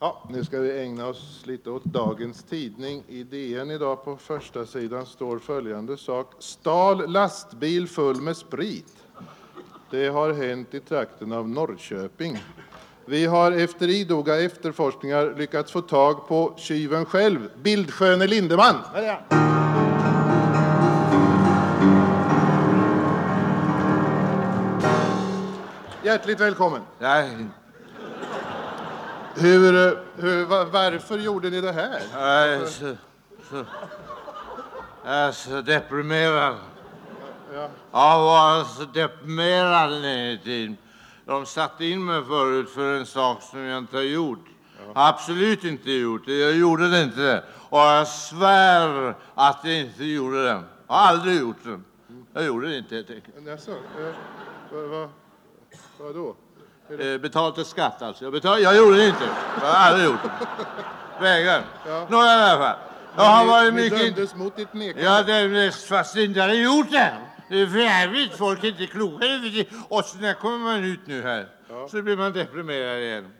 Ja, nu ska vi ägna oss lite åt dagens tidning. I DN idag på första sidan står följande sak. Stal lastbil full med sprit. Det har hänt i trakten av Norrköping. Vi har efter idoga efterforskningar lyckats få tag på tjuven själv, Bildsköne Lindeman. Hjärtligt välkommen. Nej, hur, eh, hur, va- varför gjorde ni det här? jag är så, så, jag är så deprimerad. Ja. Jag var så deprimerad i tiden. De satte in mig förut för en sak som jag inte har gjort. Absolut inte gjort. Jag gjorde det inte. Och jag svär att jag inte gjorde det. Jag har aldrig gjort det. Jag gjorde det inte helt enkelt. Jaså, eh, vad, vad, vadå? Eh, betalt i skatt alltså. Jag, betal, jag gjorde det inte. Jag har aldrig gjort det. Vägrar. Ja. Nåja i alla fall. Jag har Ni- varit ni mycket... dömdes mot ditt nekande. Ja, det är mest fast jag inte hade gjort det. Det är för jävligt. Folk är inte kloka. Och så när kommer man ut nu här så blir man deprimerad igen.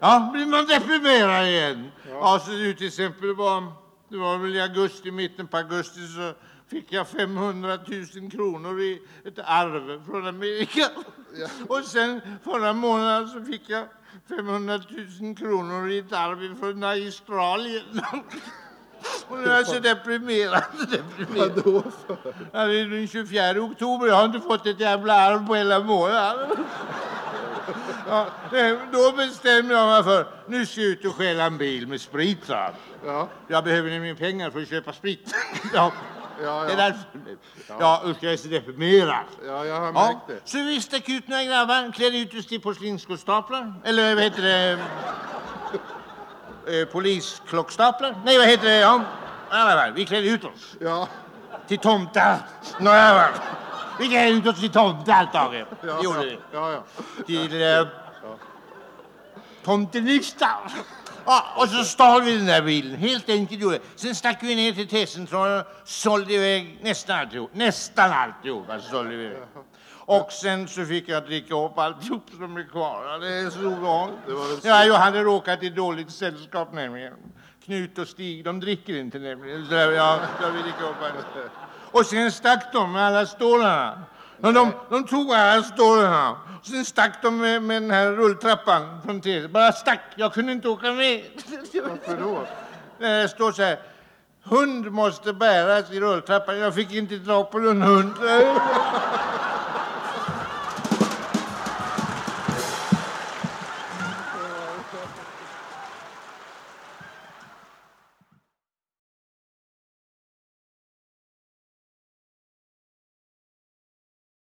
Ja, blir man deprimerad igen. Ja, så nu till exempel var, det var väl i augusti, mitten på augusti så fick jag 500 000 kronor i ett arv från Amerika. Och sen förra månaden så fick jag 500 000 kronor i ett arv från Australien. Och nu är jag så deprimerad. deprimerad. Vadå för? Ja, det är den 24 oktober. Jag har inte fått ett jävla arv på hela månaden. Ja, då bestämde jag mig för nu ska jag ut och stjäla en bil med sprit. Ja, Jag behöver nämligen pengar för att köpa sprit. Ja, ja, det ja. därför. Ja, usch, jag är deprimerad. ja jag har Ja, märkt det. så vi stack ut några grabbar, klädde ut oss till porslinsskålstaplar. Eller vad heter det? Eh, polisklockstaplar? Nej, vad heter det? Ja, vi klädde ut oss Ja, till tomtar. Nåja, va. vi klädde ut oss till tomtar, Tage. ja, Det gjorde vi. ja, ja. Till eh, tomtenistan. Ja, och så stal vi den där bilen. Helt enkelt gjorde. Sen stack vi ner till T-centralen och sålde iväg nästan alltihop. Nästan alltihop alltså, sålde vi iväg. Och sen så fick jag dricka upp alltihop som är kvar. Det är så så- Ja, jag hade råkat i dåligt sällskap nämligen. Knut och Stig, de dricker inte nämligen. Så ja, så vi dricka upp allt. Och sen stack de med alla stålarna. De, de tog alla stålarna. Sen stack de med, med den här rulltrappan från T. Bara stack. Jag kunde inte åka med. Varför då? Det står så här. Hund måste bäras i rulltrappan. Jag fick inte dra på någon hund.